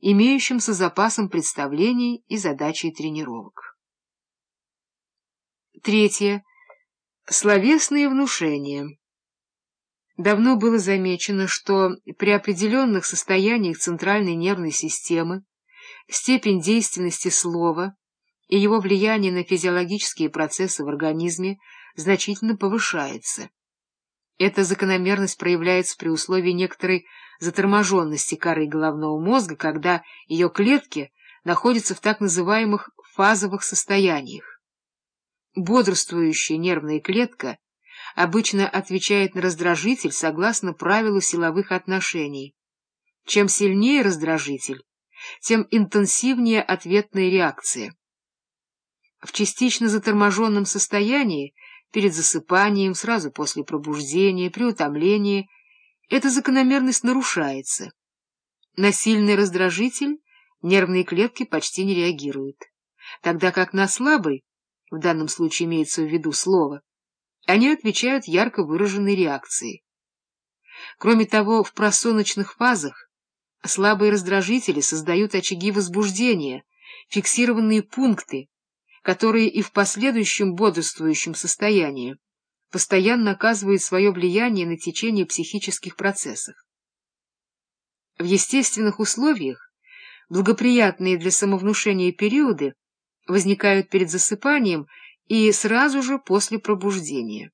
имеющимся запасом представлений и задачей тренировок. Третье. Словесные внушения. Давно было замечено, что при определенных состояниях центральной нервной системы степень действенности слова и его влияние на физиологические процессы в организме значительно повышается. Эта закономерность проявляется при условии некоторой заторможенности коры головного мозга, когда ее клетки находятся в так называемых фазовых состояниях. Бодрствующая нервная клетка обычно отвечает на раздражитель согласно правилу силовых отношений. Чем сильнее раздражитель, тем интенсивнее ответная реакция. В частично заторможенном состоянии, перед засыпанием, сразу после пробуждения, при утомлении, эта закономерность нарушается. На сильный раздражитель нервные клетки почти не реагируют, тогда как на слабый, в данном случае имеется в виду слово, они отвечают ярко выраженной реакцией. Кроме того, в просоночных фазах слабые раздражители создают очаги возбуждения, фиксированные пункты, которые и в последующем бодрствующем состоянии постоянно оказывают свое влияние на течение психических процессов. В естественных условиях благоприятные для самовнушения периоды возникают перед засыпанием и сразу же после пробуждения.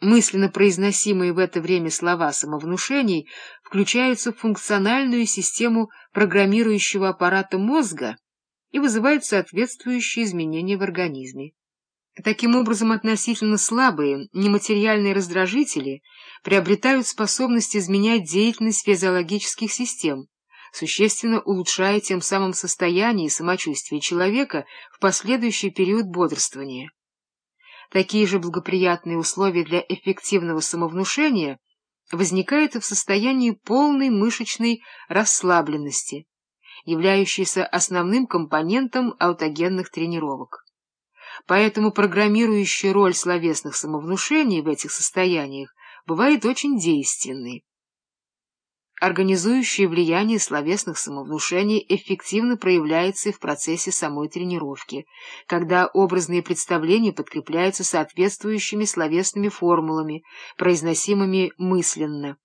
Мысленно произносимые в это время слова самовнушений включаются в функциональную систему программирующего аппарата мозга и вызывают соответствующие изменения в организме. Таким образом, относительно слабые нематериальные раздражители приобретают способность изменять деятельность физиологических систем, существенно улучшая тем самым состояние и самочувствие человека в последующий период бодрствования. Такие же благоприятные условия для эффективного самовнушения возникают и в состоянии полной мышечной расслабленности, являющейся основным компонентом аутогенных тренировок. Поэтому программирующая роль словесных самовнушений в этих состояниях бывает очень действенной. Организующее влияние словесных самовнушений эффективно проявляется и в процессе самой тренировки, когда образные представления подкрепляются соответствующими словесными формулами, произносимыми мысленно,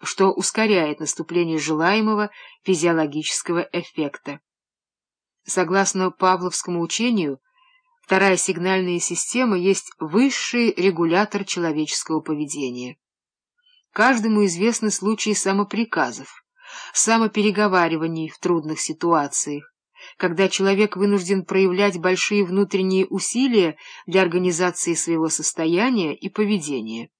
что ускоряет наступление желаемого физиологического эффекта. Согласно Павловскому учению, вторая сигнальная система есть высший регулятор человеческого поведения. Каждому известны случаи самоприказов, самопереговариваний в трудных ситуациях, когда человек вынужден проявлять большие внутренние усилия для организации своего состояния и поведения.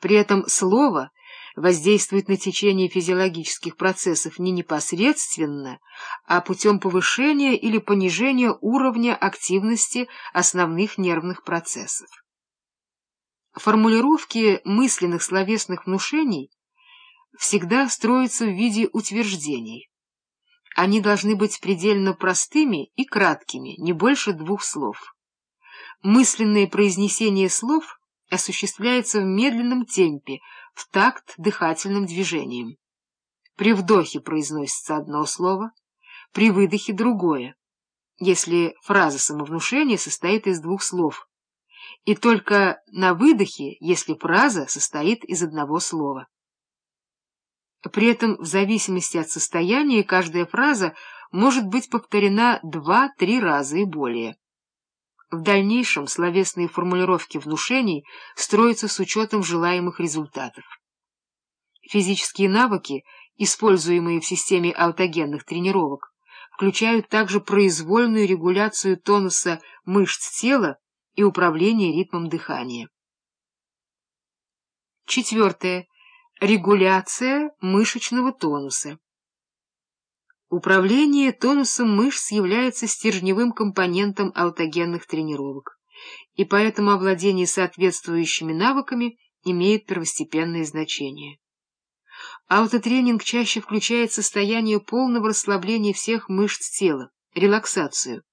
При этом слово воздействует на течение физиологических процессов не непосредственно, а путем повышения или понижения уровня активности основных нервных процессов. Формулировки мысленных словесных внушений всегда строятся в виде утверждений. Они должны быть предельно простыми и краткими, не больше двух слов. Мысленное произнесение слов осуществляется в медленном темпе, в такт дыхательным движением. При вдохе произносится одно слово, при выдохе — другое, если фраза самовнушения состоит из двух слов — и только на выдохе, если фраза состоит из одного слова. При этом, в зависимости от состояния, каждая фраза может быть повторена два-три раза и более. В дальнейшем словесные формулировки внушений строятся с учетом желаемых результатов. Физические навыки, используемые в системе аутогенных тренировок, включают также произвольную регуляцию тонуса мышц тела и управление ритмом дыхания. Четвертое. Регуляция мышечного тонуса. Управление тонусом мышц является стержневым компонентом аутогенных тренировок, и поэтому овладение соответствующими навыками имеет первостепенное значение. Аутотренинг чаще включает состояние полного расслабления всех мышц тела, релаксацию,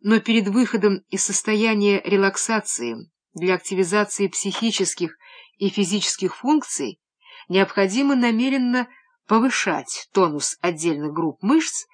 но перед выходом из состояния релаксации для активизации психических и физических функций необходимо намеренно повышать тонус отдельных групп мышц